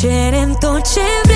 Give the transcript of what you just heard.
cerem tot ce vrei